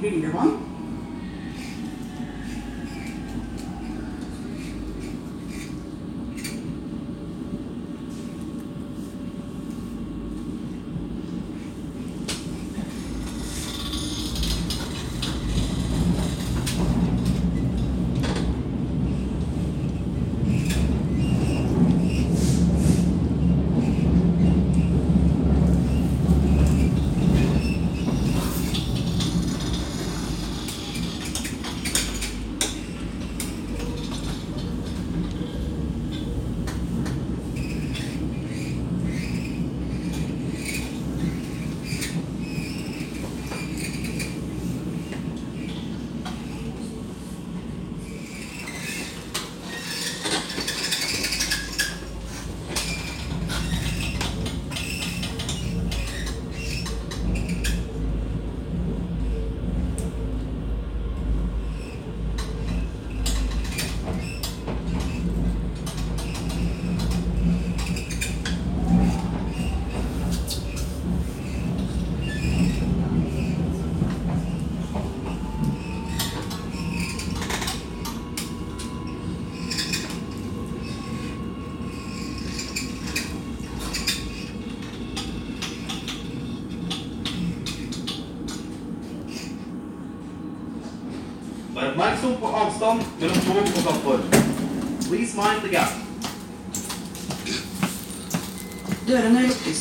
really the one. Vær oppmerksom på avstand mellom tog og plattform. Please mind the gap. Dørene lukkes.